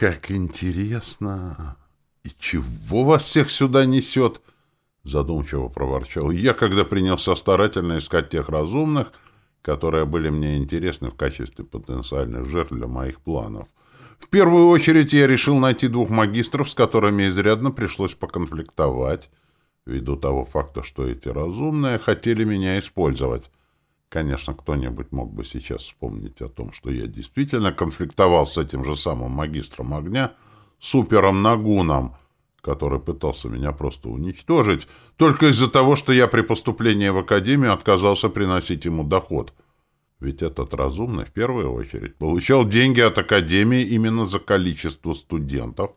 «Как интересно! И чего вас всех сюда несет?» Задумчиво проворчал я, когда принялся старательно искать тех разумных, которые были мне интересны в качестве потенциальных жертв для моих планов. В первую очередь я решил найти двух магистров, с которыми изрядно пришлось поконфликтовать, ввиду того факта, что эти разумные хотели меня использовать. Конечно, кто-нибудь мог бы сейчас вспомнить о том, что я действительно конфликтовал с этим же самым магистром огня, супером Нагуном, который пытался меня просто уничтожить, только из-за того, что я при поступлении в академию отказался приносить ему доход. Ведь этот разумный, в первую очередь, получал деньги от академии именно за количество студентов,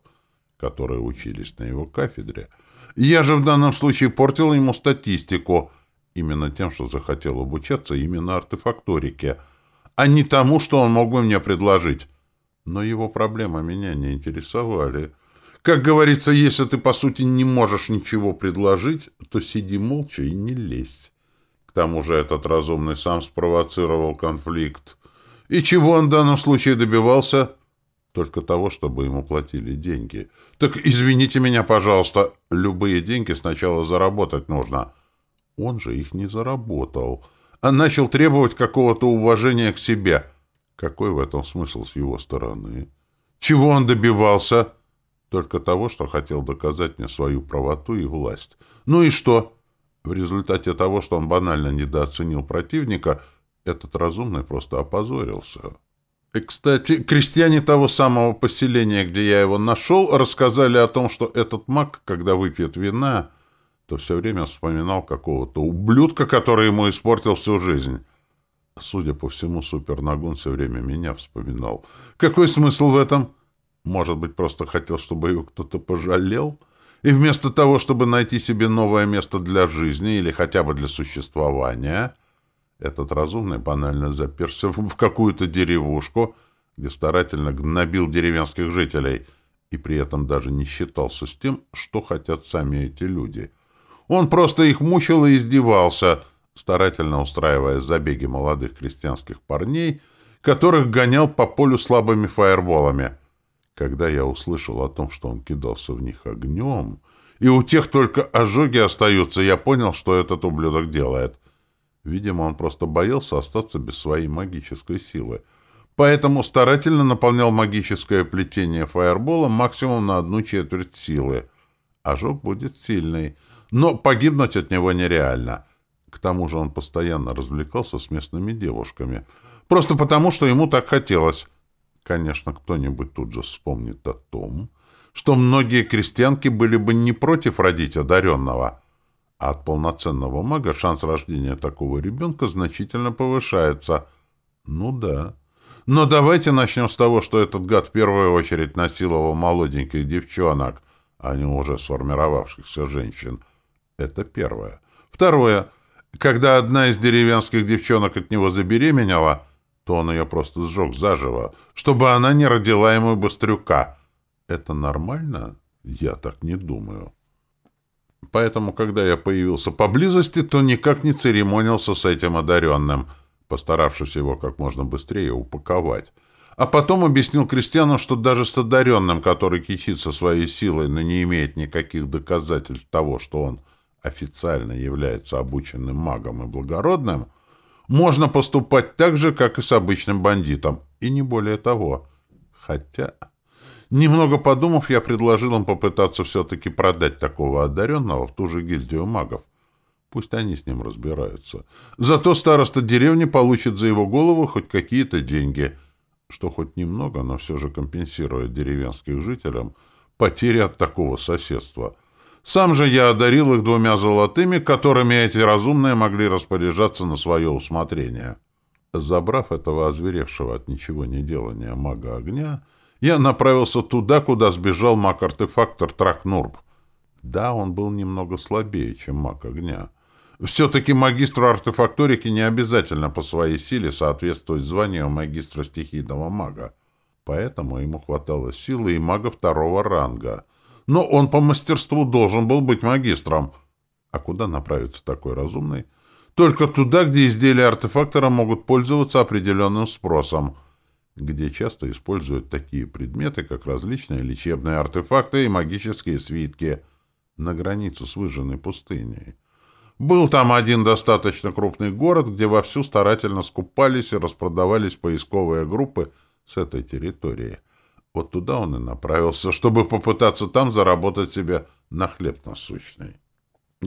которые учились на его кафедре. Я же в данном случае портил ему статистику — именно тем, что захотел обучаться именно артефакторике, а не тому, что он мог бы мне предложить. Но его проблемы меня не интересовали. Как говорится, если ты, по сути, не можешь ничего предложить, то сиди молча и не лезь. К тому же этот разумный сам спровоцировал конфликт. И чего он в данном случае добивался? Только того, чтобы ему платили деньги. Так извините меня, пожалуйста, любые деньги сначала заработать нужно — он же их не заработал, а начал требовать какого-то уважения к себе. Какой в этом смысл с его стороны? Чего он добивался? Только того, что хотел доказать мне свою правоту и власть. Ну и что? В результате того, что он банально недооценил противника, этот разумный просто опозорился. И, кстати, крестьяне того самого поселения, где я его нашел, рассказали о том, что этот маг, когда выпьет вина, то все время вспоминал какого-то ублюдка, который ему испортил всю жизнь. Судя по всему, супернагун все время меня вспоминал. Какой смысл в этом? Может быть, просто хотел, чтобы его кто-то пожалел? И вместо того, чтобы найти себе новое место для жизни или хотя бы для существования, этот разумный банально заперся в какую-то деревушку, где старательно гнобил деревенских жителей и при этом даже не считался с тем, что хотят сами эти люди — он просто их мучил и издевался, старательно устраивая забеги молодых крестьянских парней, которых гонял по полю слабыми фаерболами. Когда я услышал о том, что он кидался в них огнем, и у тех только ожоги остаются, я понял, что этот ублюдок делает. Видимо, он просто боялся остаться без своей магической силы. Поэтому старательно наполнял магическое плетение фаербола максимум на одну четверть силы. Ожог будет сильный — но погибнуть от него нереально. К тому же он постоянно развлекался с местными девушками. Просто потому, что ему так хотелось. Конечно, кто-нибудь тут же вспомнит о том, что многие крестьянки были бы не против родить одаренного, а от полноценного мага шанс рождения такого ребенка значительно повышается. Ну да. Но давайте начнем с того, что этот гад в первую очередь насиловал молоденьких девчонок, а не уже сформировавшихся женщин — это первое. Второе. Когда одна из деревенских девчонок от него забеременела, то он ее просто сжег заживо, чтобы она не родила ему быстрюка. Это нормально? Я так не думаю. Поэтому, когда я появился поблизости, то никак не церемонился с этим одаренным, постаравшись его как можно быстрее упаковать. А потом объяснил крестьянам, что даже с одаренным, который кичится своей силой, но не имеет никаких доказательств того, что он официально является обученным магом и благородным, можно поступать так же, как и с обычным бандитом, и не более того. Хотя, немного подумав, я предложил им попытаться все-таки продать такого одаренного в ту же гильдию магов. Пусть они с ним разбираются. Зато староста деревни получит за его голову хоть какие-то деньги, что хоть немного, но все же компенсирует деревенским жителям потери от такого соседства — сам же я одарил их двумя золотыми, которыми эти разумные могли распоряжаться на свое усмотрение. Забрав этого озверевшего от ничего не делания мага огня, я направился туда, куда сбежал маг-артефактор Тракнурб. Да, он был немного слабее, чем маг огня. Все-таки магистру артефакторики не обязательно по своей силе соответствовать званию магистра стихийного мага. Поэтому ему хватало силы и мага второго ранга — но он по мастерству должен был быть магистром. А куда направится такой разумный? Только туда, где изделия артефактора могут пользоваться определенным спросом. где часто используют такие предметы, как различные лечебные артефакты и магические свитки, на границу с выжженной пустыней. Был там один достаточно крупный город, где вовсю старательно скупались и распродавались поисковые группы с этой территории. Вот туда он и направился, чтобы попытаться там заработать себе на хлеб насущный.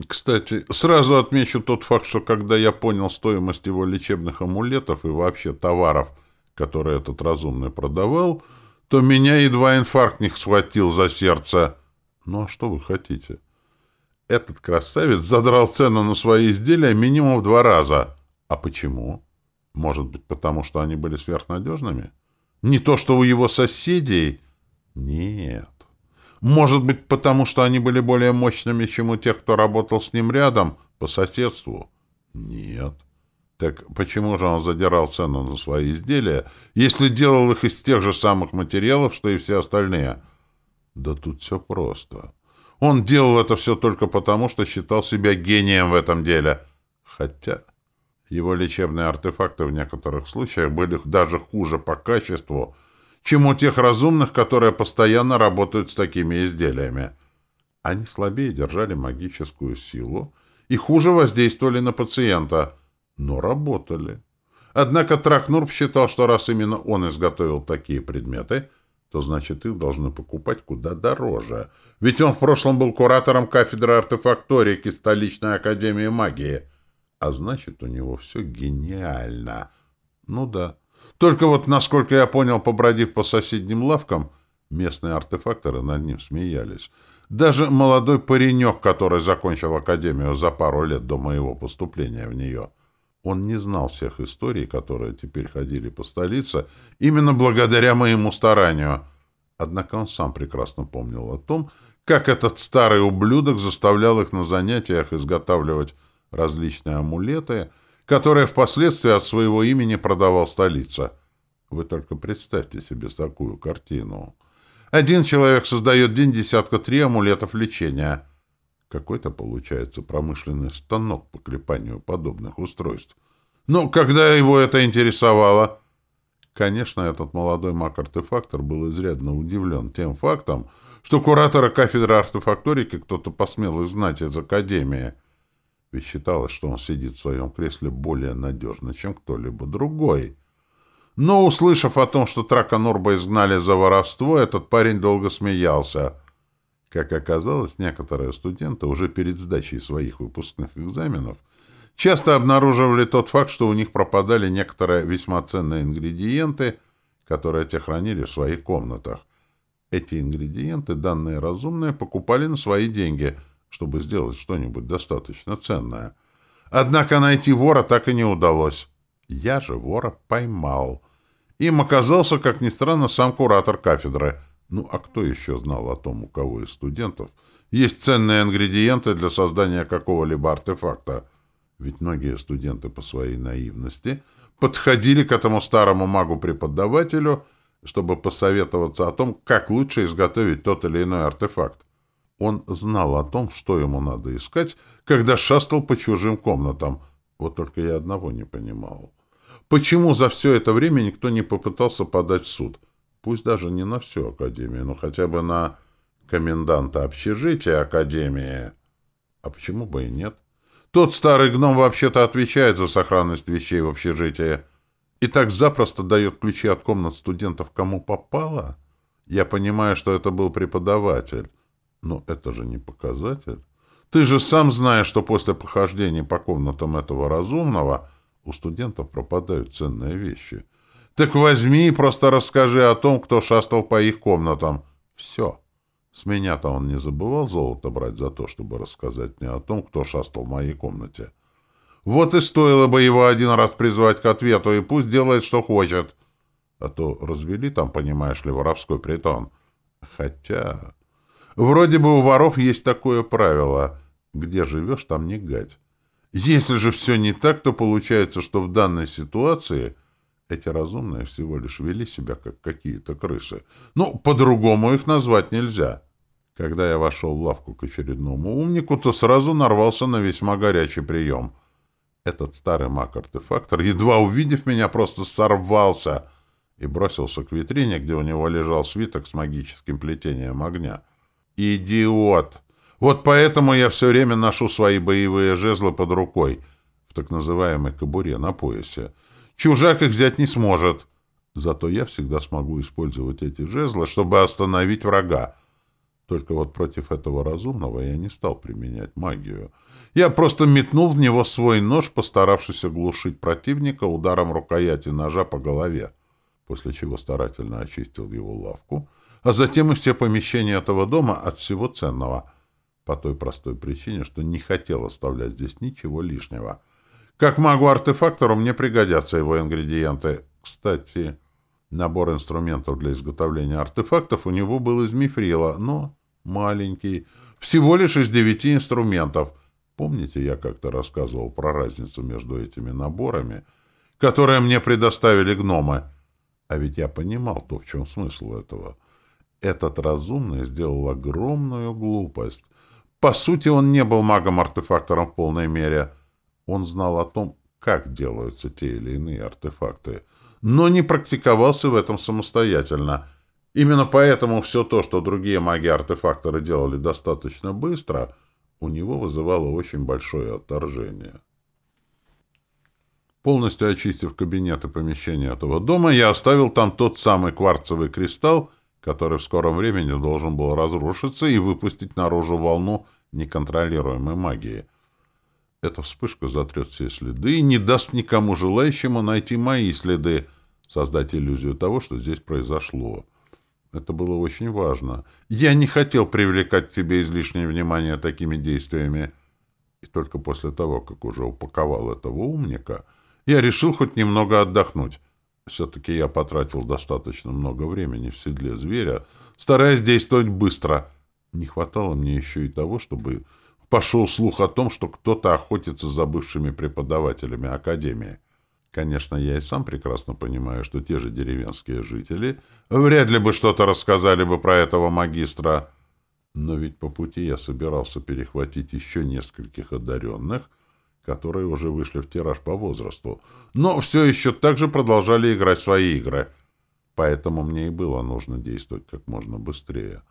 Кстати, сразу отмечу тот факт, что когда я понял стоимость его лечебных амулетов и вообще товаров, которые этот разумный продавал, то меня едва инфаркт не схватил за сердце. Ну а что вы хотите? Этот красавец задрал цену на свои изделия минимум в два раза. А почему? Может быть, потому что они были сверхнадежными? Не то, что у его соседей? Нет. Может быть, потому что они были более мощными, чем у тех, кто работал с ним рядом, по соседству? Нет. Так почему же он задирал цену на свои изделия, если делал их из тех же самых материалов, что и все остальные? Да тут все просто. Он делал это все только потому, что считал себя гением в этом деле. Хотя его лечебные артефакты в некоторых случаях были даже хуже по качеству, чем у тех разумных, которые постоянно работают с такими изделиями. Они слабее держали магическую силу и хуже воздействовали на пациента, но работали. Однако Тракнурб считал, что раз именно он изготовил такие предметы, то значит их должны покупать куда дороже. Ведь он в прошлом был куратором кафедры артефакторики столичной академии магии. А значит, у него все гениально. Ну да. Только вот, насколько я понял, побродив по соседним лавкам, местные артефакторы над ним смеялись. Даже молодой паренек, который закончил академию за пару лет до моего поступления в нее, он не знал всех историй, которые теперь ходили по столице, именно благодаря моему старанию. Однако он сам прекрасно помнил о том, как этот старый ублюдок заставлял их на занятиях изготавливать различные амулеты — которое впоследствии от своего имени продавал столица. Вы только представьте себе такую картину. Один человек создает день десятка три амулетов лечения. Какой-то получается промышленный станок по клепанию подобных устройств. Но когда его это интересовало? Конечно, этот молодой маг-артефактор был изрядно удивлен тем фактом, что куратора кафедры артефакторики кто-то посмел их знать из Академии — ведь считалось, что он сидит в своем кресле более надежно, чем кто-либо другой. Но, услышав о том, что Трака Норба изгнали за воровство, этот парень долго смеялся. Как оказалось, некоторые студенты уже перед сдачей своих выпускных экзаменов часто обнаруживали тот факт, что у них пропадали некоторые весьма ценные ингредиенты, которые те хранили в своих комнатах. Эти ингредиенты, данные разумные, покупали на свои деньги — чтобы сделать что-нибудь достаточно ценное. Однако найти вора так и не удалось. Я же вора поймал. Им оказался, как ни странно, сам куратор кафедры. Ну, а кто еще знал о том, у кого из студентов есть ценные ингредиенты для создания какого-либо артефакта? Ведь многие студенты по своей наивности подходили к этому старому магу-преподавателю, чтобы посоветоваться о том, как лучше изготовить тот или иной артефакт. Он знал о том, что ему надо искать, когда шастал по чужим комнатам. Вот только я одного не понимал. Почему за все это время никто не попытался подать в суд? Пусть даже не на всю Академию, но хотя бы на коменданта общежития Академии. А почему бы и нет? Тот старый гном вообще-то отвечает за сохранность вещей в общежитии. И так запросто дает ключи от комнат студентов кому попало. Я понимаю, что это был преподаватель. Но это же не показатель. Ты же сам знаешь, что после похождения по комнатам этого разумного у студентов пропадают ценные вещи. Так возьми и просто расскажи о том, кто шастал по их комнатам. Все. С меня-то он не забывал золото брать за то, чтобы рассказать мне о том, кто шастал в моей комнате. Вот и стоило бы его один раз призвать к ответу, и пусть делает, что хочет. А то развели там, понимаешь ли, воровской притон. Хотя... Вроде бы у воров есть такое правило «где живешь, там не гать». Если же все не так, то получается, что в данной ситуации эти разумные всего лишь вели себя как какие-то крысы. Ну, по-другому их назвать нельзя. Когда я вошел в лавку к очередному умнику, то сразу нарвался на весьма горячий прием. Этот старый маг-артефактор, едва увидев меня, просто сорвался и бросился к витрине, где у него лежал свиток с магическим плетением огня. «Идиот! Вот поэтому я все время ношу свои боевые жезлы под рукой, в так называемой кобуре на поясе. Чужак их взять не сможет. Зато я всегда смогу использовать эти жезлы, чтобы остановить врага. Только вот против этого разумного я не стал применять магию. Я просто метнул в него свой нож, постаравшись оглушить противника ударом рукояти ножа по голове, после чего старательно очистил его лавку, а затем и все помещения этого дома от всего ценного, по той простой причине, что не хотел оставлять здесь ничего лишнего. Как магу-артефактору мне пригодятся его ингредиенты. Кстати, набор инструментов для изготовления артефактов у него был из мифрила, но маленький, всего лишь из девяти инструментов. Помните, я как-то рассказывал про разницу между этими наборами, которые мне предоставили гномы? А ведь я понимал то, в чем смысл этого. Этот разумный сделал огромную глупость. По сути, он не был магом-артефактором в полной мере. Он знал о том, как делаются те или иные артефакты, но не практиковался в этом самостоятельно — Именно поэтому все то, что другие маги-артефакторы делали достаточно быстро, у него вызывало очень большое отторжение. Полностью очистив кабинет и помещение этого дома, я оставил там тот самый кварцевый кристалл, который в скором времени должен был разрушиться и выпустить наружу волну неконтролируемой магии. Эта вспышка затрет все следы и не даст никому желающему найти мои следы, создать иллюзию того, что здесь произошло. Это было очень важно. Я не хотел привлекать к себе излишнее внимание такими действиями. И только после того, как уже упаковал этого умника, я решил хоть немного отдохнуть. Все-таки я потратил достаточно много времени в седле зверя, стараясь действовать быстро. Не хватало мне еще и того, чтобы пошел слух о том, что кто-то охотится за бывшими преподавателями Академии. Конечно, я и сам прекрасно понимаю, что те же деревенские жители вряд ли бы что-то рассказали бы про этого магистра. Но ведь по пути я собирался перехватить еще нескольких одаренных, которые уже вышли в тираж по возрасту, но все еще так же продолжали играть свои игры. Поэтому мне и было нужно действовать как можно быстрее.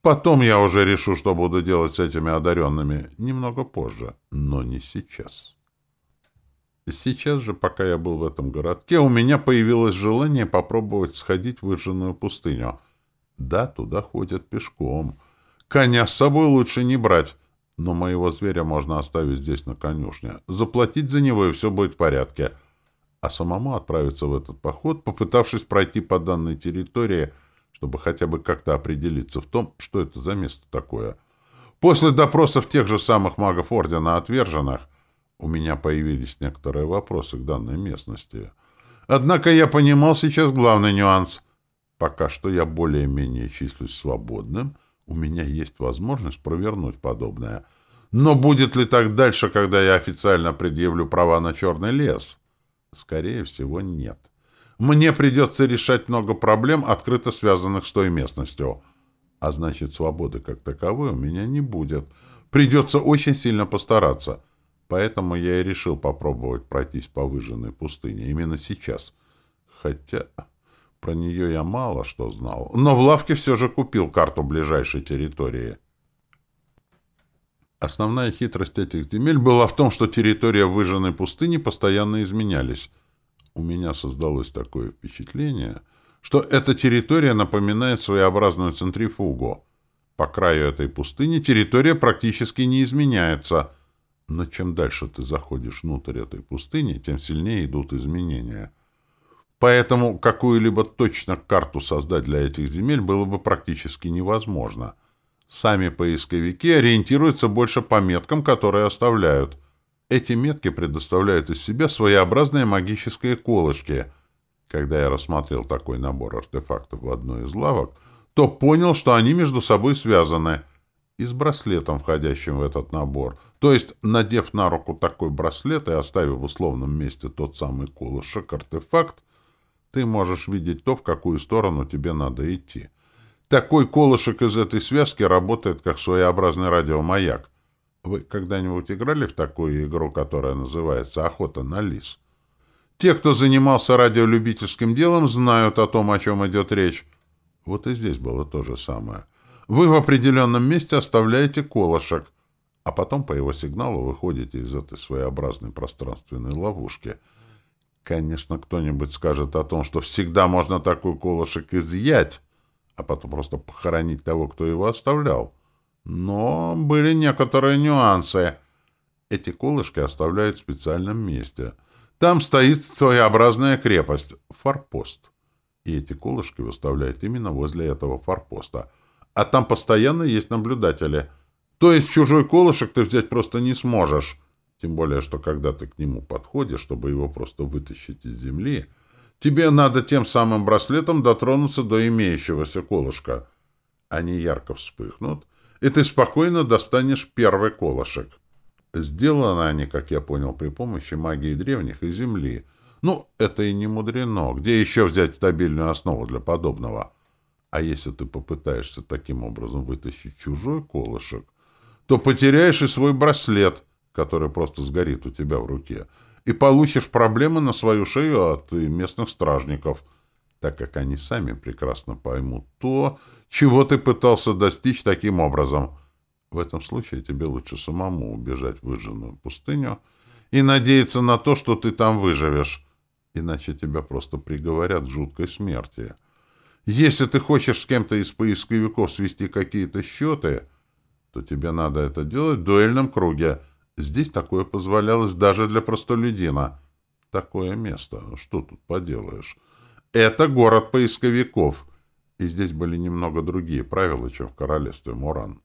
Потом я уже решу, что буду делать с этими одаренными немного позже, но не сейчас. Сейчас же, пока я был в этом городке, у меня появилось желание попробовать сходить в выжженную пустыню. Да, туда ходят пешком. Коня с собой лучше не брать, но моего зверя можно оставить здесь на конюшне. Заплатить за него, и все будет в порядке. А самому отправиться в этот поход, попытавшись пройти по данной территории, чтобы хотя бы как-то определиться в том, что это за место такое. После допросов тех же самых магов Ордена Отверженных, у меня появились некоторые вопросы к данной местности. Однако я понимал сейчас главный нюанс. Пока что я более-менее числюсь свободным, у меня есть возможность провернуть подобное. Но будет ли так дальше, когда я официально предъявлю права на черный лес? Скорее всего, нет. Мне придется решать много проблем, открыто связанных с той местностью. А значит, свободы как таковой у меня не будет. Придется очень сильно постараться — Поэтому я и решил попробовать пройтись по выжженной пустыне именно сейчас. Хотя про нее я мало что знал. Но в лавке все же купил карту ближайшей территории. Основная хитрость этих земель была в том, что территория выжженной пустыни постоянно изменялись. У меня создалось такое впечатление, что эта территория напоминает своеобразную центрифугу. По краю этой пустыни территория практически не изменяется — но чем дальше ты заходишь внутрь этой пустыни, тем сильнее идут изменения. Поэтому какую-либо точно карту создать для этих земель было бы практически невозможно. Сами поисковики ориентируются больше по меткам, которые оставляют. Эти метки предоставляют из себя своеобразные магические колышки. Когда я рассмотрел такой набор артефактов в одной из лавок, то понял, что они между собой связаны — и с браслетом, входящим в этот набор. То есть, надев на руку такой браслет и оставив в условном месте тот самый колышек-артефакт, ты можешь видеть то, в какую сторону тебе надо идти. Такой колышек из этой связки работает как своеобразный радиомаяк. Вы когда-нибудь играли в такую игру, которая называется «Охота на лис»? Те, кто занимался радиолюбительским делом, знают о том, о чем идет речь. Вот и здесь было то же самое. Вы в определенном месте оставляете колышек, а потом по его сигналу выходите из этой своеобразной пространственной ловушки. Конечно, кто-нибудь скажет о том, что всегда можно такой колышек изъять, а потом просто похоронить того, кто его оставлял. Но были некоторые нюансы. Эти колышки оставляют в специальном месте. Там стоит своеобразная крепость — форпост. И эти колышки выставляют именно возле этого форпоста. А там постоянно есть наблюдатели. То есть чужой колышек ты взять просто не сможешь. Тем более, что когда ты к нему подходишь, чтобы его просто вытащить из земли, тебе надо тем самым браслетом дотронуться до имеющегося колышка. Они ярко вспыхнут, и ты спокойно достанешь первый колышек. Сделаны они, как я понял, при помощи магии древних и Земли. Ну, это и не мудрено. Где еще взять стабильную основу для подобного? А если ты попытаешься таким образом вытащить чужой колышек, то потеряешь и свой браслет, который просто сгорит у тебя в руке, и получишь проблемы на свою шею от местных стражников, так как они сами прекрасно поймут то, чего ты пытался достичь таким образом — в этом случае тебе лучше самому убежать в выжженную пустыню и надеяться на то, что ты там выживешь, иначе тебя просто приговорят к жуткой смерти. Если ты хочешь с кем-то из поисковиков свести какие-то счеты, то тебе надо это делать в дуэльном круге. Здесь такое позволялось даже для простолюдина. Такое место. Что тут поделаешь? Это город поисковиков. И здесь были немного другие правила, чем в королевстве Муран.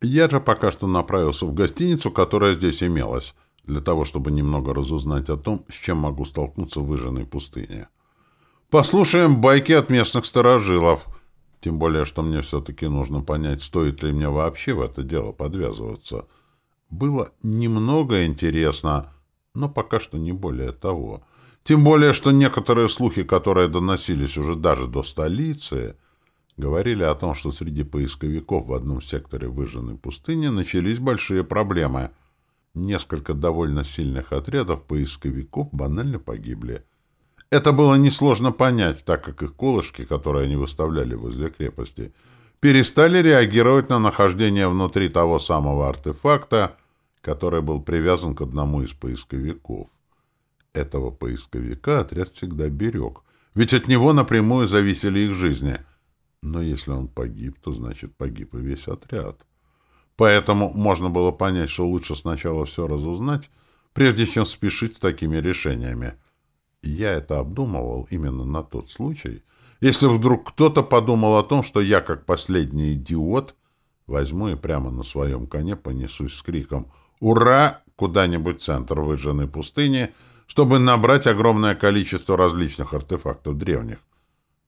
Я же пока что направился в гостиницу, которая здесь имелась, для того, чтобы немного разузнать о том, с чем могу столкнуться в выжженной пустыне. Послушаем байки от местных сторожилов, тем более, что мне все-таки нужно понять, стоит ли мне вообще в это дело подвязываться. Было немного интересно, но пока что не более того. Тем более, что некоторые слухи, которые доносились уже даже до столицы, Говорили о том, что среди поисковиков в одном секторе выжженной пустыни начались большие проблемы. Несколько довольно сильных отрядов поисковиков банально погибли. Это было несложно понять, так как их колышки, которые они выставляли возле крепости, перестали реагировать на нахождение внутри того самого артефакта, который был привязан к одному из поисковиков. Этого поисковика отряд всегда берег, ведь от него напрямую зависели их жизни — но если он погиб, то значит погиб и весь отряд. Поэтому можно было понять, что лучше сначала все разузнать, прежде чем спешить с такими решениями. Я это обдумывал именно на тот случай, если вдруг кто-то подумал о том, что я, как последний идиот, возьму и прямо на своем коне понесусь с криком «Ура!» куда-нибудь в центр выжженной пустыни, чтобы набрать огромное количество различных артефактов древних.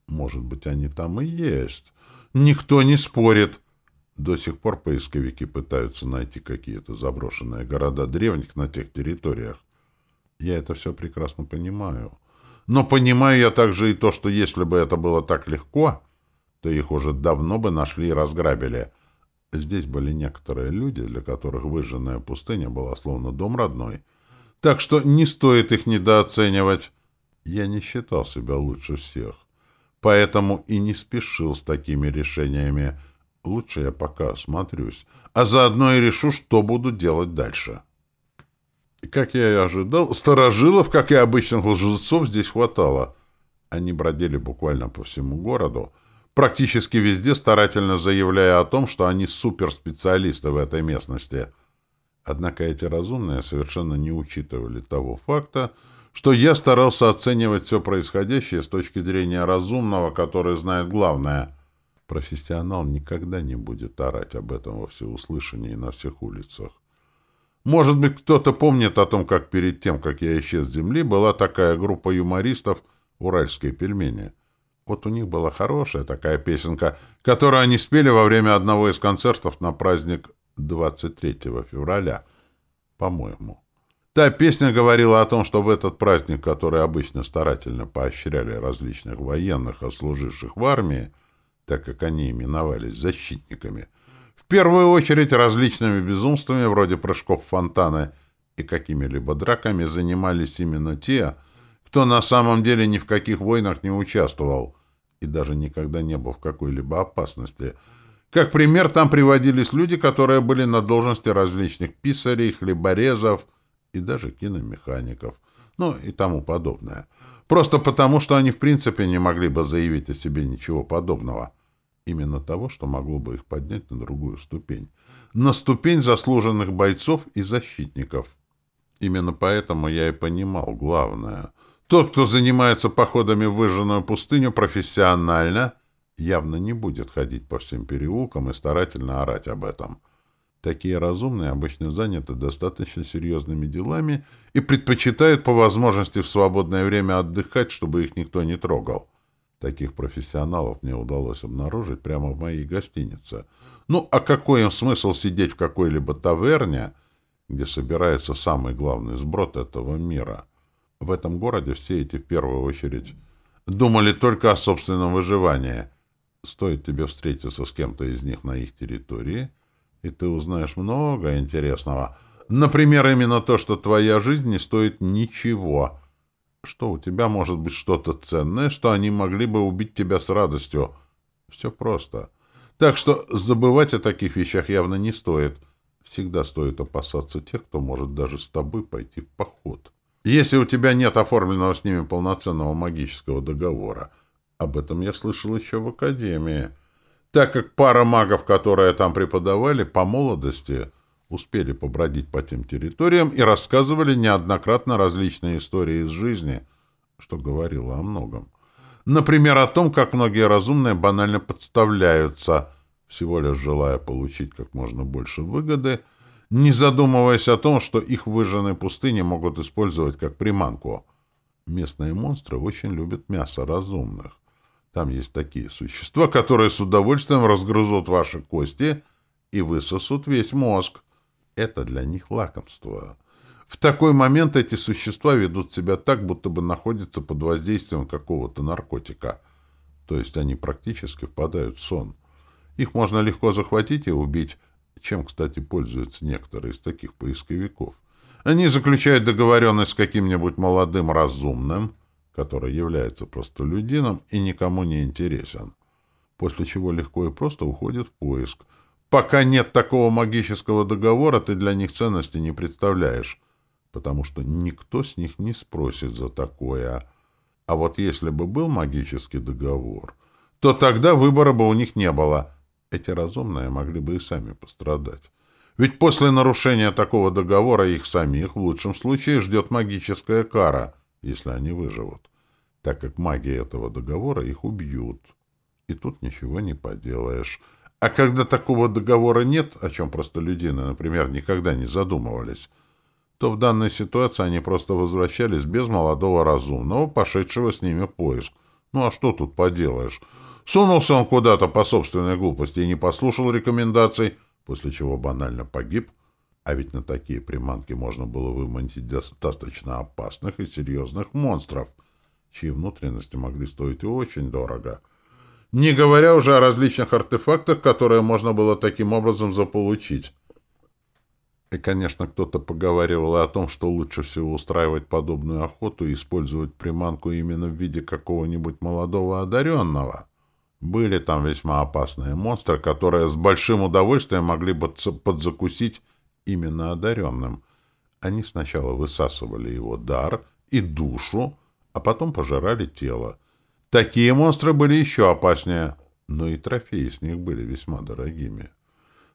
Может быть, они там и есть. Никто не спорит. До сих пор поисковики пытаются найти какие-то заброшенные города древних на тех территориях. Я это все прекрасно понимаю. Но понимаю я также и то, что если бы это было так легко, то их уже давно бы нашли и разграбили. Здесь были некоторые люди, для которых выжженная пустыня была словно дом родной. Так что не стоит их недооценивать. Я не считал себя лучше всех поэтому и не спешил с такими решениями. Лучше я пока осмотрюсь, а заодно и решу, что буду делать дальше. Как я и ожидал, сторожилов, как и обычных лжецов, здесь хватало. Они бродили буквально по всему городу, практически везде старательно заявляя о том, что они суперспециалисты в этой местности. Однако эти разумные совершенно не учитывали того факта, что я старался оценивать все происходящее с точки зрения разумного, который знает главное. Профессионал никогда не будет орать об этом во всеуслышании на всех улицах. Может быть, кто-то помнит о том, как перед тем, как я исчез с земли, была такая группа юмористов «Уральские пельмени». Вот у них была хорошая такая песенка, которую они спели во время одного из концертов на праздник 23 февраля, по-моему. Та песня говорила о том, что в этот праздник, который обычно старательно поощряли различных военных, отслуживших в армии, так как они именовались защитниками, в первую очередь различными безумствами вроде прыжков в фонтаны и какими-либо драками занимались именно те, кто на самом деле ни в каких войнах не участвовал и даже никогда не был в какой-либо опасности. Как пример, там приводились люди, которые были на должности различных писарей, хлеборезов и даже киномехаников, ну и тому подобное. Просто потому, что они в принципе не могли бы заявить о себе ничего подобного. Именно того, что могло бы их поднять на другую ступень. На ступень заслуженных бойцов и защитников. Именно поэтому я и понимал главное. Тот, кто занимается походами в выжженную пустыню профессионально, явно не будет ходить по всем переулкам и старательно орать об этом. Такие разумные обычно заняты достаточно серьезными делами и предпочитают по возможности в свободное время отдыхать, чтобы их никто не трогал. Таких профессионалов мне удалось обнаружить прямо в моей гостинице. Ну, а какой им смысл сидеть в какой-либо таверне, где собирается самый главный сброд этого мира? В этом городе все эти, в первую очередь, думали только о собственном выживании. Стоит тебе встретиться с кем-то из них на их территории — и ты узнаешь много интересного. Например, именно то, что твоя жизнь не стоит ничего. Что у тебя может быть что-то ценное, что они могли бы убить тебя с радостью. Все просто. Так что забывать о таких вещах явно не стоит. Всегда стоит опасаться тех, кто может даже с тобой пойти в поход. Если у тебя нет оформленного с ними полноценного магического договора. Об этом я слышал еще в Академии так как пара магов, которые там преподавали, по молодости успели побродить по тем территориям и рассказывали неоднократно различные истории из жизни, что говорило о многом. Например, о том, как многие разумные банально подставляются, всего лишь желая получить как можно больше выгоды, не задумываясь о том, что их выжженные пустыни могут использовать как приманку. Местные монстры очень любят мясо разумных. Там есть такие существа, которые с удовольствием разгрызут ваши кости и высосут весь мозг. Это для них лакомство. В такой момент эти существа ведут себя так, будто бы находятся под воздействием какого-то наркотика. То есть они практически впадают в сон. Их можно легко захватить и убить, чем, кстати, пользуются некоторые из таких поисковиков. Они заключают договоренность с каким-нибудь молодым разумным, который является простолюдином и никому не интересен, после чего легко и просто уходит в поиск. Пока нет такого магического договора, ты для них ценности не представляешь, потому что никто с них не спросит за такое. А вот если бы был магический договор, то тогда выбора бы у них не было. Эти разумные могли бы и сами пострадать. Ведь после нарушения такого договора их самих в лучшем случае ждет магическая кара — если они выживут, так как маги этого договора их убьют. И тут ничего не поделаешь. А когда такого договора нет, о чем простолюдины, например, никогда не задумывались, то в данной ситуации они просто возвращались без молодого разумного, пошедшего с ними в поиск. Ну а что тут поделаешь? Сунулся он куда-то по собственной глупости и не послушал рекомендаций, после чего банально погиб, а ведь на такие приманки можно было выманить достаточно опасных и серьезных монстров, чьи внутренности могли стоить очень дорого. Не говоря уже о различных артефактах, которые можно было таким образом заполучить. И, конечно, кто-то поговаривал о том, что лучше всего устраивать подобную охоту и использовать приманку именно в виде какого-нибудь молодого одаренного. Были там весьма опасные монстры, которые с большим удовольствием могли бы подзакусить именно одаренным. Они сначала высасывали его дар и душу, а потом пожирали тело. Такие монстры были еще опаснее, но и трофеи с них были весьма дорогими.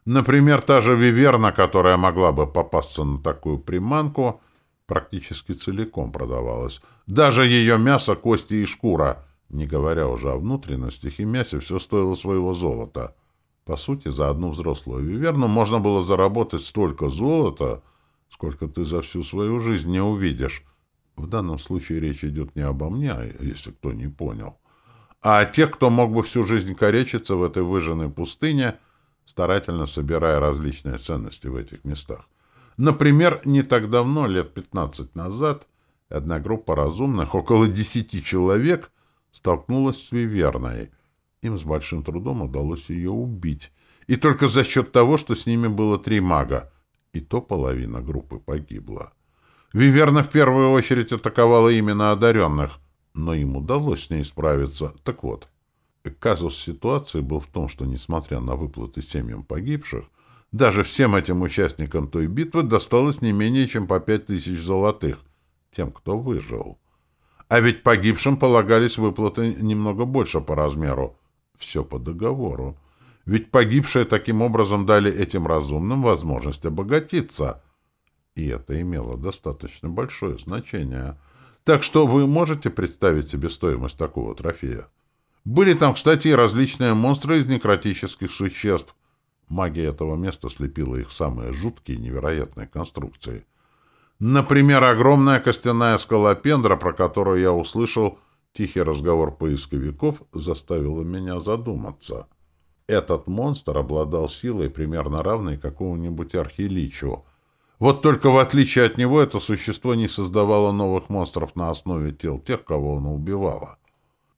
Например, та же виверна, которая могла бы попасться на такую приманку, практически целиком продавалась. Даже ее мясо, кости и шкура, не говоря уже о внутренностях и мясе, все стоило своего золота — по сути, за одну взрослую виверну можно было заработать столько золота, сколько ты за всю свою жизнь не увидишь. В данном случае речь идет не обо мне, а если кто не понял, а о тех, кто мог бы всю жизнь коречиться в этой выжженной пустыне, старательно собирая различные ценности в этих местах. Например, не так давно, лет 15 назад, одна группа разумных, около десяти человек, столкнулась с Виверной — им с большим трудом удалось ее убить. И только за счет того, что с ними было три мага. И то половина группы погибла. Виверна в первую очередь атаковала именно одаренных, но им удалось с ней справиться. Так вот, казус ситуации был в том, что, несмотря на выплаты семьям погибших, даже всем этим участникам той битвы досталось не менее чем по пять тысяч золотых, тем, кто выжил. А ведь погибшим полагались выплаты немного больше по размеру. Все по договору. Ведь погибшие таким образом дали этим разумным возможность обогатиться. И это имело достаточно большое значение. Так что вы можете представить себе стоимость такого трофея? Были там, кстати, и различные монстры из некротических существ. Магия этого места слепила их в самые жуткие невероятные конструкции. Например, огромная костяная скалопендра, про которую я услышал тихий разговор поисковиков, заставила меня задуматься. Этот монстр обладал силой, примерно равной какому-нибудь архиличу. Вот только в отличие от него это существо не создавало новых монстров на основе тел тех, кого оно убивало.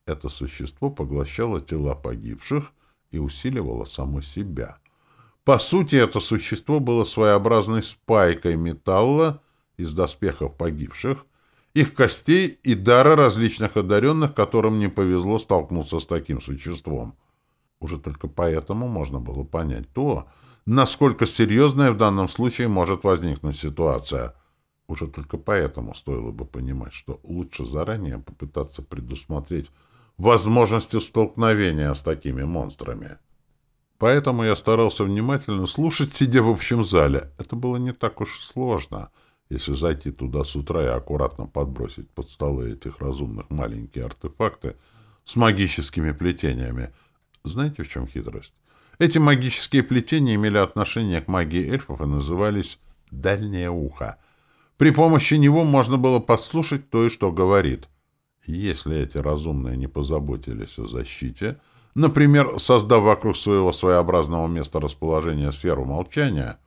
Это существо поглощало тела погибших и усиливало само себя. По сути, это существо было своеобразной спайкой металла из доспехов погибших, их костей и дара различных одаренных, которым не повезло столкнуться с таким существом. Уже только поэтому можно было понять то, насколько серьезная в данном случае может возникнуть ситуация. Уже только поэтому стоило бы понимать, что лучше заранее попытаться предусмотреть возможности столкновения с такими монстрами. Поэтому я старался внимательно слушать, сидя в общем зале. Это было не так уж сложно, если зайти туда с утра и аккуратно подбросить под столы этих разумных маленькие артефакты с магическими плетениями. Знаете, в чем хитрость? Эти магические плетения имели отношение к магии эльфов и назывались «дальнее ухо». При помощи него можно было подслушать то, и что говорит. Если эти разумные не позаботились о защите, например, создав вокруг своего своеобразного места расположения сферу молчания,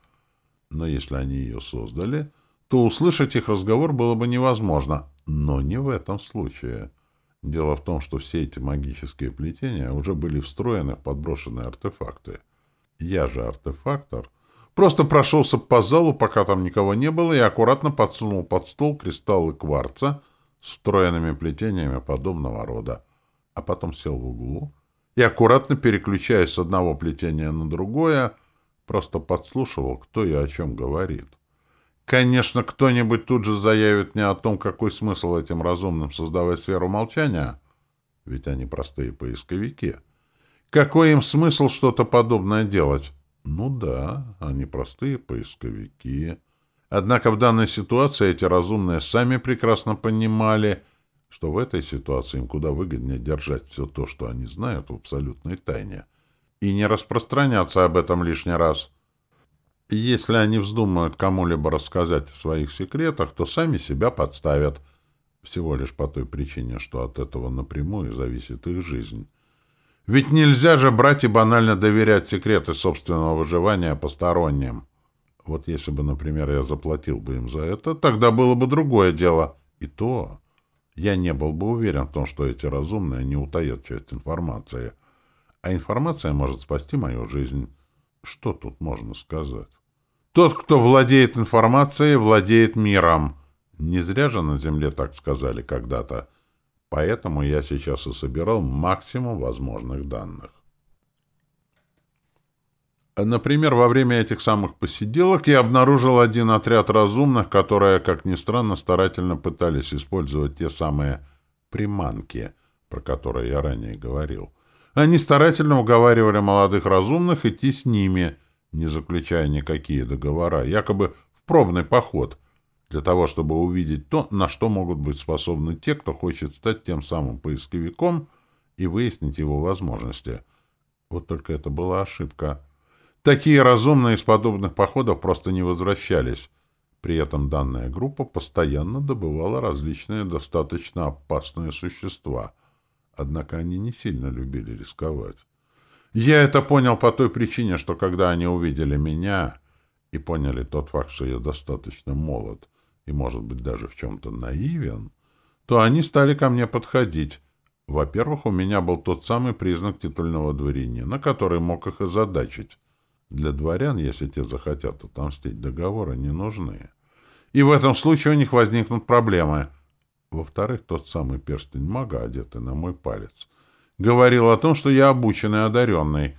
но если они ее создали, то услышать их разговор было бы невозможно, но не в этом случае. Дело в том, что все эти магические плетения уже были встроены в подброшенные артефакты. Я же артефактор. Просто прошелся по залу, пока там никого не было, и аккуратно подсунул под стол кристаллы кварца — встроенными плетениями подобного рода, а потом сел в углу и, аккуратно переключаясь с одного плетения на другое, просто подслушивал, кто и о чем говорит. Конечно, кто-нибудь тут же заявит мне о том, какой смысл этим разумным создавать сферу молчания, ведь они простые поисковики. Какой им смысл что-то подобное делать? Ну да, они простые поисковики. Однако в данной ситуации эти разумные сами прекрасно понимали, что в этой ситуации им куда выгоднее держать все то, что они знают в абсолютной тайне, и не распространяться об этом лишний раз. Если они вздумают кому-либо рассказать о своих секретах, то сами себя подставят, всего лишь по той причине, что от этого напрямую зависит их жизнь. Ведь нельзя же брать и банально доверять секреты собственного выживания посторонним. Вот если бы, например, я заплатил бы им за это, тогда было бы другое дело. И то я не был бы уверен в том, что эти разумные не утаят часть информации. А информация может спасти мою жизнь. Что тут можно сказать? Тот, кто владеет информацией, владеет миром. Не зря же на Земле так сказали когда-то. Поэтому я сейчас и собирал максимум возможных данных. Например, во время этих самых посиделок я обнаружил один отряд разумных, которые, как ни странно, старательно пытались использовать те самые приманки, про которые я ранее говорил. Они старательно уговаривали молодых разумных идти с ними, не заключая никакие договора, якобы в пробный поход, для того, чтобы увидеть то, на что могут быть способны те, кто хочет стать тем самым поисковиком и выяснить его возможности. Вот только это была ошибка — Такие разумные из подобных походов просто не возвращались. При этом данная группа постоянно добывала различные достаточно опасные существа. Однако они не сильно любили рисковать. Я это понял по той причине, что когда они увидели меня и поняли тот факт, что я достаточно молод и, может быть, даже в чем-то наивен, то они стали ко мне подходить. Во-первых, у меня был тот самый признак титульного дворянина, который мог их озадачить. Для дворян, если те захотят отомстить, договоры не нужны. и в этом случае у них возникнут проблемы. Во-вторых, тот самый перстень мага, одетый на мой палец, говорил о том, что я обученный одаренный,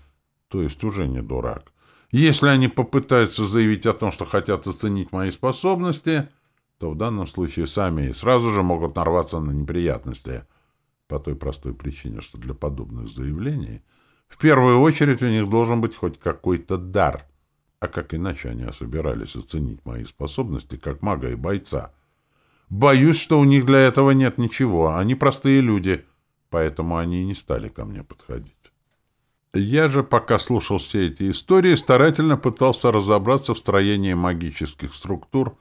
то есть уже не дурак. Если они попытаются заявить о том, что хотят оценить мои способности, то в данном случае сами и сразу же могут нарваться на неприятности. По той простой причине, что для подобных заявлений в первую очередь у них должен быть хоть какой-то дар. А как иначе они собирались оценить мои способности как мага и бойца? Боюсь, что у них для этого нет ничего. Они простые люди, поэтому они и не стали ко мне подходить. Я же, пока слушал все эти истории, старательно пытался разобраться в строении магических структур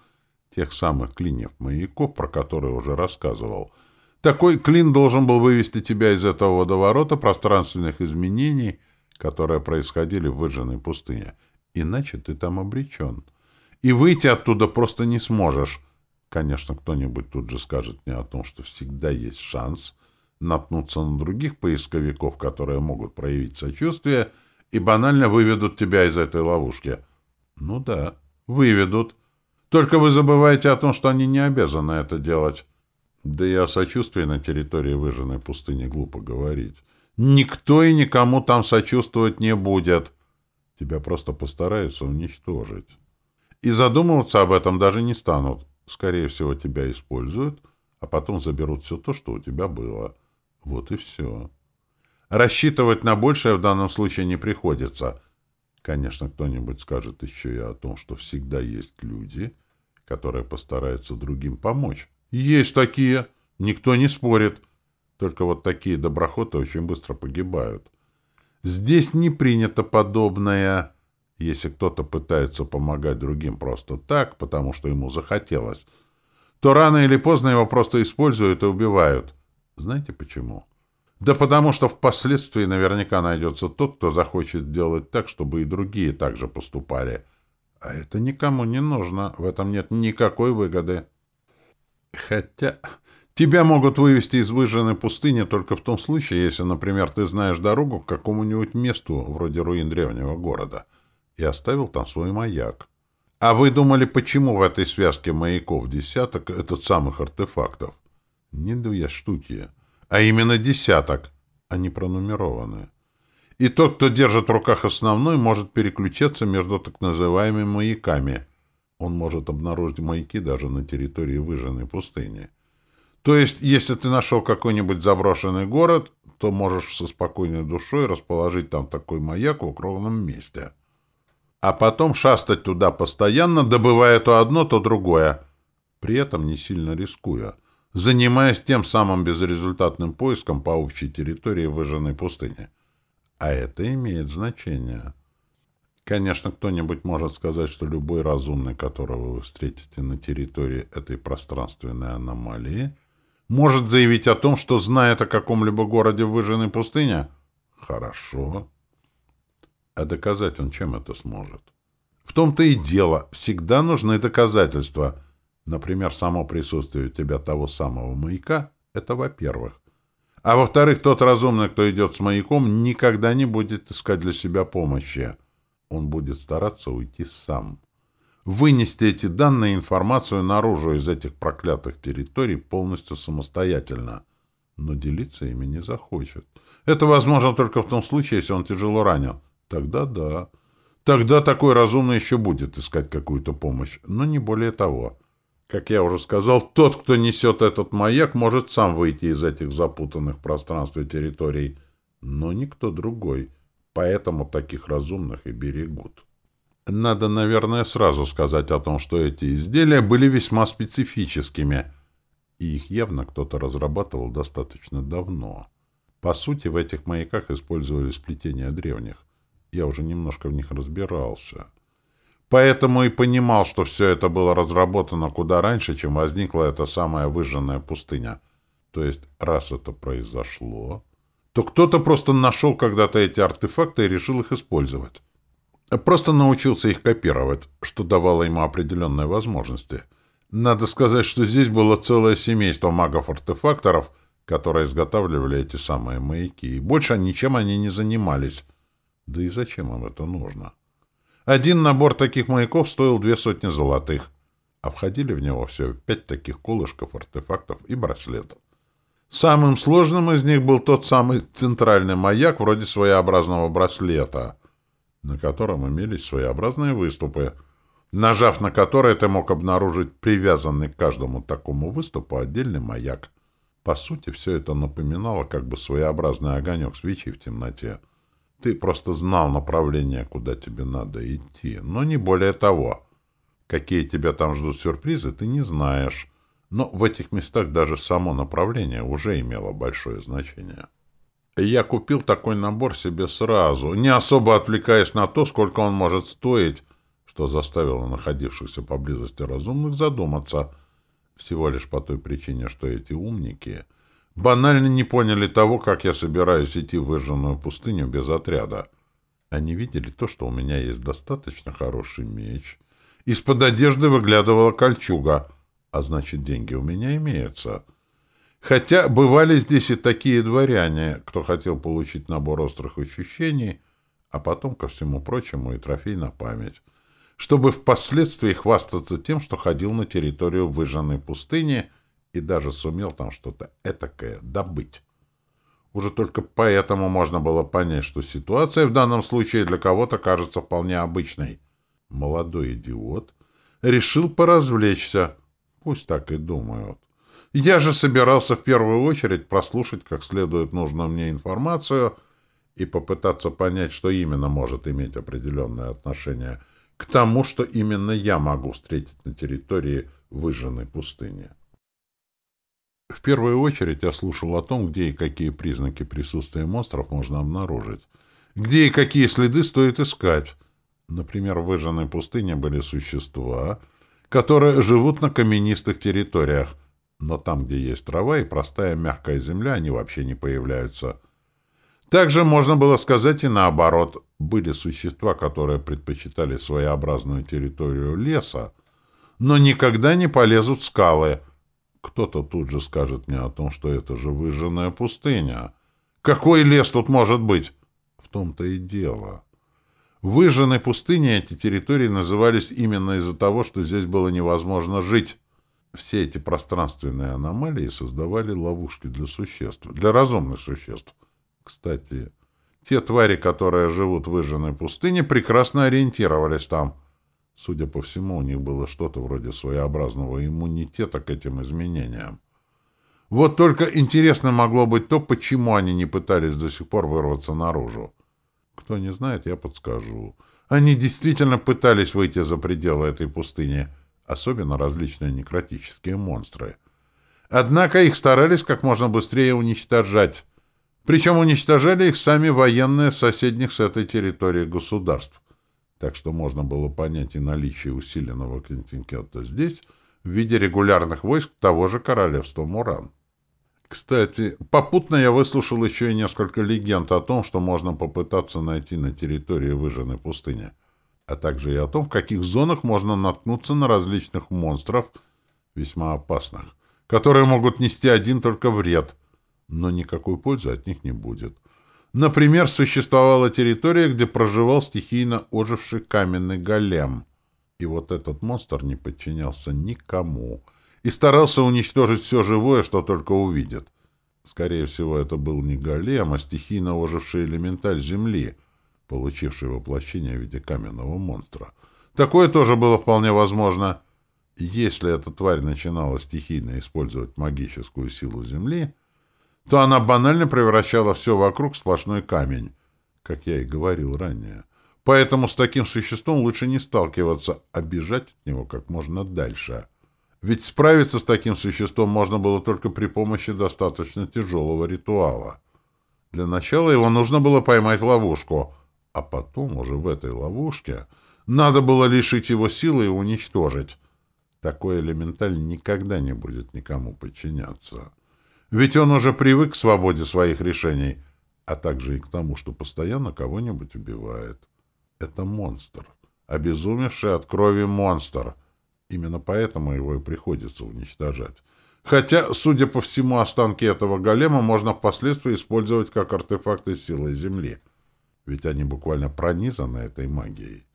тех самых клиньев-маяков, про которые уже рассказывал. Такой клин должен был вывести тебя из этого водоворота пространственных изменений, которые происходили в выжженной пустыне. Иначе ты там обречен. И выйти оттуда просто не сможешь. Конечно, кто-нибудь тут же скажет мне о том, что всегда есть шанс наткнуться на других поисковиков, которые могут проявить сочувствие и банально выведут тебя из этой ловушки. Ну да, выведут. Только вы забываете о том, что они не обязаны это делать. Да и о сочувствии на территории выжженной пустыни глупо говорить. Никто и никому там сочувствовать не будет. Тебя просто постараются уничтожить. И задумываться об этом даже не станут. Скорее всего, тебя используют, а потом заберут все то, что у тебя было. Вот и все. Рассчитывать на большее в данном случае не приходится. Конечно, кто-нибудь скажет еще и о том, что всегда есть люди, которые постараются другим помочь. Есть такие, никто не спорит. Только вот такие доброхоты очень быстро погибают. Здесь не принято подобное. Если кто-то пытается помогать другим просто так, потому что ему захотелось, то рано или поздно его просто используют и убивают. Знаете почему? Да потому что впоследствии наверняка найдется тот, кто захочет сделать так, чтобы и другие также поступали. А это никому не нужно, в этом нет никакой выгоды. Хотя тебя могут вывести из выжженной пустыни только в том случае, если, например, ты знаешь дорогу к какому-нибудь месту, вроде руин древнего города, и оставил там свой маяк. А вы думали, почему в этой связке маяков десяток этот самых артефактов? Не две штуки, а именно десяток. Они пронумерованы. И тот, кто держит в руках основной, может переключаться между так называемыми маяками. Он может обнаружить маяки даже на территории выжженной пустыни. То есть, если ты нашел какой-нибудь заброшенный город, то можешь со спокойной душой расположить там такой маяк в укромном месте. А потом шастать туда постоянно, добывая то одно, то другое, при этом не сильно рискуя — занимаясь тем самым безрезультатным поиском по общей территории выжженной пустыни. А это имеет значение. Конечно, кто-нибудь может сказать, что любой разумный, которого вы встретите на территории этой пространственной аномалии, может заявить о том, что знает о каком-либо городе в выжженной пустыне? Хорошо. А доказать он чем это сможет? В том-то и дело. Всегда нужны доказательства — Например, само присутствие у тебя того самого маяка — это во-первых. А во-вторых, тот разумный, кто идет с маяком, никогда не будет искать для себя помощи. Он будет стараться уйти сам. Вынести эти данные и информацию наружу из этих проклятых территорий полностью самостоятельно. Но делиться ими не захочет. Это возможно только в том случае, если он тяжело ранен. Тогда да. Тогда такой разумный еще будет искать какую-то помощь, но не более того. Как я уже сказал, тот, кто несет этот маяк, может сам выйти из этих запутанных пространств и территорий, но никто другой. Поэтому таких разумных и берегут. Надо, наверное, сразу сказать о том, что эти изделия были весьма специфическими, и их явно кто-то разрабатывал достаточно давно. По сути, в этих маяках использовали сплетения древних. Я уже немножко в них разбирался. Поэтому и понимал, что все это было разработано куда раньше, чем возникла эта самая выжженная пустыня. То есть, раз это произошло, то кто-то просто нашел когда-то эти артефакты и решил их использовать. Просто научился их копировать, что давало ему определенные возможности. Надо сказать, что здесь было целое семейство магов-артефакторов, которые изготавливали эти самые маяки, и больше ничем они не занимались. Да и зачем им это нужно? — один набор таких маяков стоил две сотни золотых. а входили в него всего пять таких колышков, артефактов и браслетов. Самым сложным из них был тот самый центральный маяк, вроде своеобразного браслета, на котором имелись своеобразные выступы, нажав на которые ты мог обнаружить привязанный к каждому такому выступу отдельный маяк. По сути, все это напоминало как бы своеобразный огонек свечи в темноте. Ты просто знал направление, куда тебе надо идти, но не более того. Какие тебя там ждут сюрпризы, ты не знаешь. Но в этих местах даже само направление уже имело большое значение. Я купил такой набор себе сразу, не особо отвлекаясь на то, сколько он может стоить, что заставило находившихся поблизости разумных задуматься, всего лишь по той причине, что эти умники банально не поняли того, как я собираюсь идти в выжженную пустыню без отряда. Они видели то, что у меня есть достаточно хороший меч. Из-под одежды выглядывала кольчуга, а значит, деньги у меня имеются. Хотя бывали здесь и такие дворяне, кто хотел получить набор острых ощущений, а потом, ко всему прочему, и трофей на память, чтобы впоследствии хвастаться тем, что ходил на территорию выжженной пустыни и даже сумел там что-то этакое добыть. Уже только поэтому можно было понять, что ситуация в данном случае для кого-то кажется вполне обычной. Молодой идиот решил поразвлечься. Пусть так и думают. Я же собирался в первую очередь прослушать как следует нужную мне информацию и попытаться понять, что именно может иметь определенное отношение к тому, что именно я могу встретить на территории выжженной пустыни. В первую очередь я слушал о том, где и какие признаки присутствия монстров можно обнаружить, где и какие следы стоит искать. Например, в выжженной пустыне были существа, которые живут на каменистых территориях, но там, где есть трава и простая мягкая земля, они вообще не появляются. Также можно было сказать и наоборот. Были существа, которые предпочитали своеобразную территорию леса, но никогда не полезут в скалы — кто-то тут же скажет мне о том, что это же выжженная пустыня. Какой лес тут может быть? В том-то и дело. Выжженной пустыней эти территории назывались именно из-за того, что здесь было невозможно жить. Все эти пространственные аномалии создавали ловушки для существ, для разумных существ. Кстати, те твари, которые живут в выжженной пустыне, прекрасно ориентировались там — Судя по всему, у них было что-то вроде своеобразного иммунитета к этим изменениям. Вот только интересно могло быть то, почему они не пытались до сих пор вырваться наружу. Кто не знает, я подскажу. Они действительно пытались выйти за пределы этой пустыни, особенно различные некротические монстры. Однако их старались как можно быстрее уничтожать. Причем уничтожали их сами военные соседних с этой территории государств так что можно было понять и наличие усиленного контингента здесь в виде регулярных войск того же королевства Муран. Кстати, попутно я выслушал еще и несколько легенд о том, что можно попытаться найти на территории выжженной пустыни, а также и о том, в каких зонах можно наткнуться на различных монстров, весьма опасных, которые могут нести один только вред, но никакой пользы от них не будет. Например, существовала территория, где проживал стихийно оживший каменный голем. И вот этот монстр не подчинялся никому и старался уничтожить все живое, что только увидит. Скорее всего, это был не голем, а стихийно оживший элементаль Земли, получивший воплощение в виде каменного монстра. Такое тоже было вполне возможно. Если эта тварь начинала стихийно использовать магическую силу Земли — то она банально превращала все вокруг в сплошной камень, как я и говорил ранее. Поэтому с таким существом лучше не сталкиваться, а бежать от него как можно дальше. Ведь справиться с таким существом можно было только при помощи достаточно тяжелого ритуала. Для начала его нужно было поймать в ловушку, а потом уже в этой ловушке надо было лишить его силы и уничтожить. Такой элементаль никогда не будет никому подчиняться. Ведь он уже привык к свободе своих решений, а также и к тому, что постоянно кого-нибудь убивает. Это монстр, обезумевший от крови монстр. Именно поэтому его и приходится уничтожать. Хотя, судя по всему, останки этого голема можно впоследствии использовать как артефакты силы Земли. Ведь они буквально пронизаны этой магией.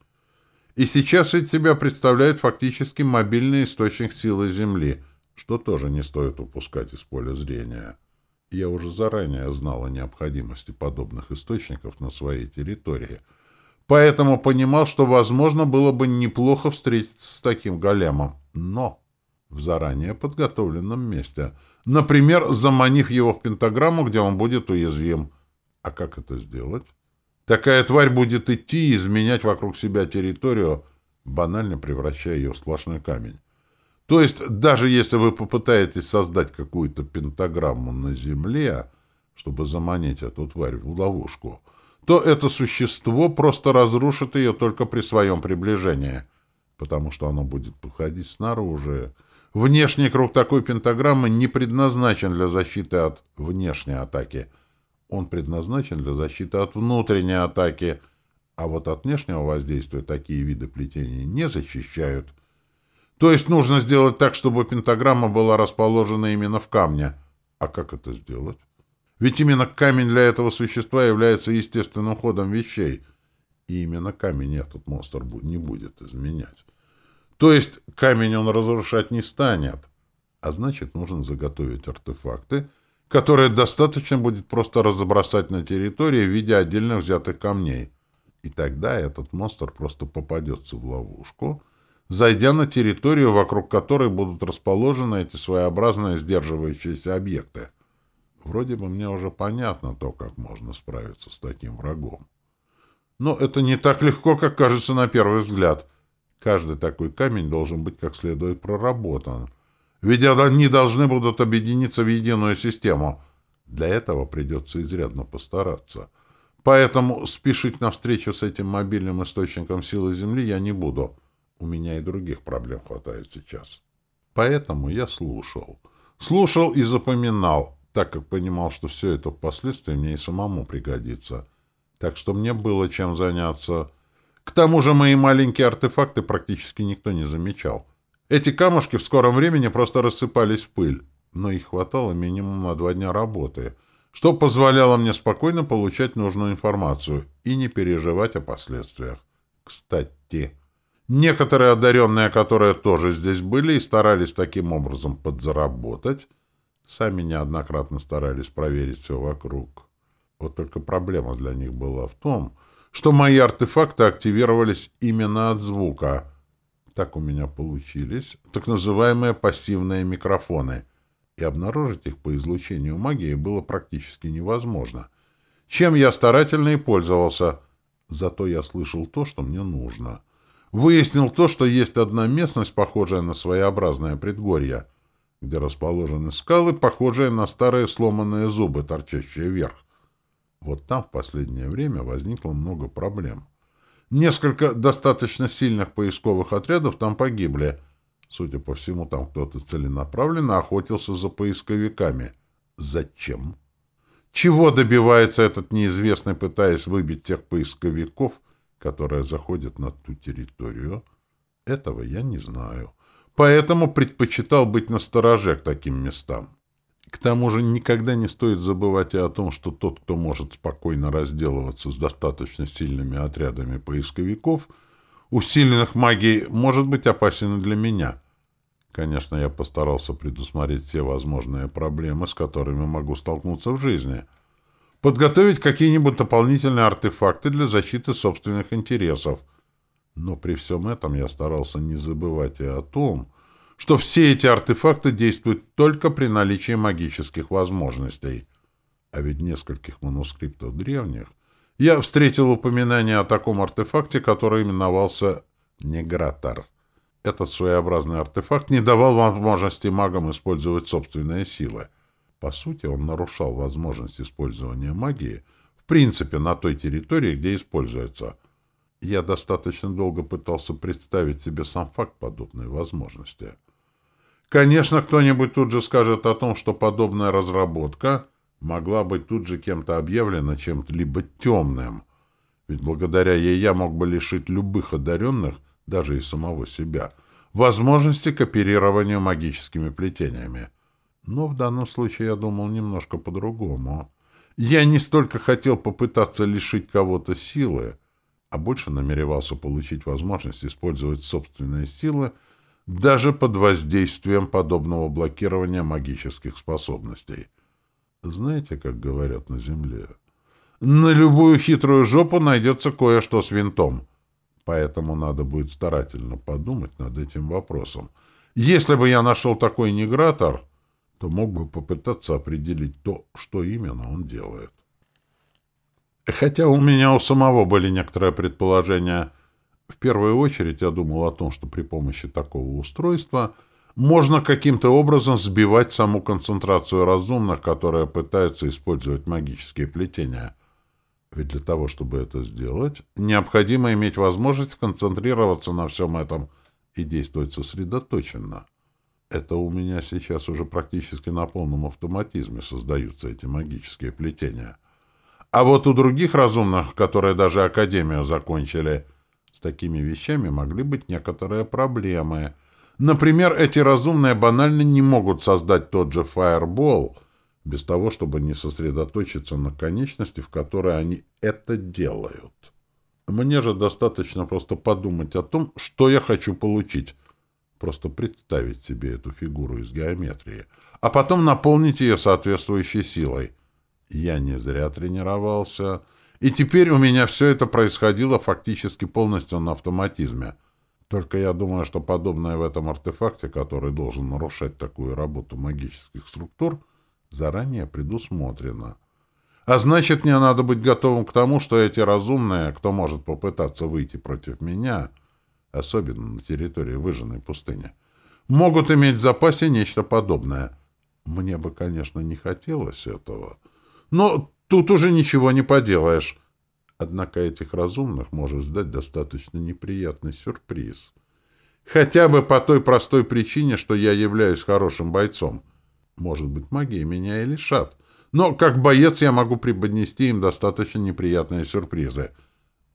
И сейчас из себя представляет фактически мобильный источник силы Земли, что тоже не стоит упускать из поля зрения. Я уже заранее знал о необходимости подобных источников на своей территории, поэтому понимал, что, возможно, было бы неплохо встретиться с таким големом, но в заранее подготовленном месте, например, заманив его в пентаграмму, где он будет уязвим. А как это сделать? Такая тварь будет идти и изменять вокруг себя территорию, банально превращая ее в сплошной камень. То есть, даже если вы попытаетесь создать какую-то пентаграмму на Земле, чтобы заманить эту тварь в ловушку, то это существо просто разрушит ее только при своем приближении, потому что оно будет подходить снаружи. Внешний круг такой пентаграммы не предназначен для защиты от внешней атаки — он предназначен для защиты от внутренней атаки, а вот от внешнего воздействия такие виды плетения не защищают. То есть нужно сделать так, чтобы пентаграмма была расположена именно в камне. А как это сделать? Ведь именно камень для этого существа является естественным ходом вещей. И именно камень этот монстр не будет изменять. То есть камень он разрушать не станет. А значит, нужно заготовить артефакты — которое достаточно будет просто разобросать на территории в виде отдельно взятых камней. И тогда этот монстр просто попадется в ловушку, зайдя на территорию, вокруг которой будут расположены эти своеобразные сдерживающиеся объекты. Вроде бы мне уже понятно то, как можно справиться с таким врагом. Но это не так легко, как кажется на первый взгляд. Каждый такой камень должен быть как следует проработан — ведь они должны будут объединиться в единую систему. Для этого придется изрядно постараться. Поэтому спешить на встречу с этим мобильным источником силы Земли я не буду. У меня и других проблем хватает сейчас. Поэтому я слушал. Слушал и запоминал, так как понимал, что все это впоследствии мне и самому пригодится. Так что мне было чем заняться. К тому же мои маленькие артефакты практически никто не замечал. Эти камушки в скором времени просто рассыпались в пыль, но их хватало минимум на два дня работы, что позволяло мне спокойно получать нужную информацию и не переживать о последствиях. Кстати, некоторые одаренные, которые тоже здесь были и старались таким образом подзаработать, сами неоднократно старались проверить все вокруг. Вот только проблема для них была в том, что мои артефакты активировались именно от звука — так у меня получились так называемые пассивные микрофоны, и обнаружить их по излучению магии было практически невозможно. Чем я старательно и пользовался. Зато я слышал то, что мне нужно. Выяснил то, что есть одна местность, похожая на своеобразное предгорье, где расположены скалы, похожие на старые сломанные зубы, торчащие вверх. Вот там в последнее время возникло много проблем. Несколько достаточно сильных поисковых отрядов там погибли. Судя по всему, там кто-то целенаправленно охотился за поисковиками. Зачем? Чего добивается этот неизвестный, пытаясь выбить тех поисковиков, которые заходят на ту территорию? Этого я не знаю. Поэтому предпочитал быть настороже к таким местам. К тому же никогда не стоит забывать и о том, что тот, кто может спокойно разделываться с достаточно сильными отрядами поисковиков, усиленных магией, может быть опасен и для меня. Конечно, я постарался предусмотреть все возможные проблемы, с которыми могу столкнуться в жизни. Подготовить какие-нибудь дополнительные артефакты для защиты собственных интересов. Но при всем этом я старался не забывать и о том, что все эти артефакты действуют только при наличии магических возможностей. А ведь в нескольких манускриптах древних я встретил упоминание о таком артефакте, который именовался Негратор. Этот своеобразный артефакт не давал возможности магам использовать собственные силы. По сути, он нарушал возможность использования магии в принципе на той территории, где используется. Я достаточно долго пытался представить себе сам факт подобной возможности. Конечно, кто-нибудь тут же скажет о том, что подобная разработка могла быть тут же кем-то объявлена чем-то либо темным, ведь благодаря ей я мог бы лишить любых одаренных, даже и самого себя, возможности к оперированию магическими плетениями. Но в данном случае я думал немножко по-другому. Я не столько хотел попытаться лишить кого-то силы, а больше намеревался получить возможность использовать собственные силы даже под воздействием подобного блокирования магических способностей. Знаете, как говорят на Земле? На любую хитрую жопу найдется кое-что с винтом. Поэтому надо будет старательно подумать над этим вопросом. Если бы я нашел такой негратор, то мог бы попытаться определить то, что именно он делает. Хотя у меня у самого были некоторые предположения. В первую очередь я думал о том, что при помощи такого устройства можно каким-то образом сбивать саму концентрацию разумных, которые пытаются использовать магические плетения. Ведь для того, чтобы это сделать, необходимо иметь возможность концентрироваться на всем этом и действовать сосредоточенно. Это у меня сейчас уже практически на полном автоматизме создаются эти магические плетения. А вот у других разумных, которые даже Академию закончили, с такими вещами могли быть некоторые проблемы. Например, эти разумные банально не могут создать тот же фаербол без того, чтобы не сосредоточиться на конечности, в которой они это делают. Мне же достаточно просто подумать о том, что я хочу получить. Просто представить себе эту фигуру из геометрии, а потом наполнить ее соответствующей силой — я не зря тренировался, и теперь у меня все это происходило фактически полностью на автоматизме. Только я думаю, что подобное в этом артефакте, который должен нарушать такую работу магических структур, заранее предусмотрено. А значит, мне надо быть готовым к тому, что эти разумные, кто может попытаться выйти против меня, особенно на территории выжженной пустыни, могут иметь в запасе нечто подобное. Мне бы, конечно, не хотелось этого — но тут уже ничего не поделаешь. Однако этих разумных может ждать достаточно неприятный сюрприз. Хотя бы по той простой причине, что я являюсь хорошим бойцом. Может быть, магия меня и лишат. Но как боец я могу преподнести им достаточно неприятные сюрпризы.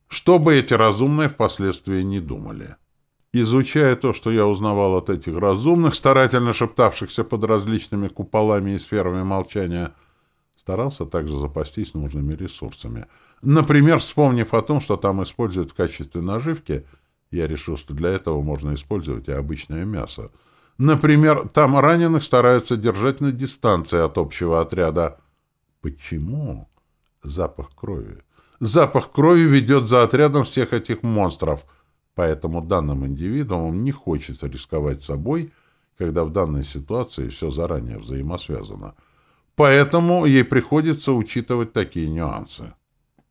Что бы эти разумные впоследствии не думали. Изучая то, что я узнавал от этих разумных, старательно шептавшихся под различными куполами и сферами молчания, — Старался также запастись нужными ресурсами. Например, вспомнив о том, что там используют в качестве наживки, я решил, что для этого можно использовать и обычное мясо. Например, там раненых стараются держать на дистанции от общего отряда. Почему? Запах крови. Запах крови ведет за отрядом всех этих монстров, поэтому данным индивидуумам не хочется рисковать собой, когда в данной ситуации все заранее взаимосвязано. Поэтому ей приходится учитывать такие нюансы.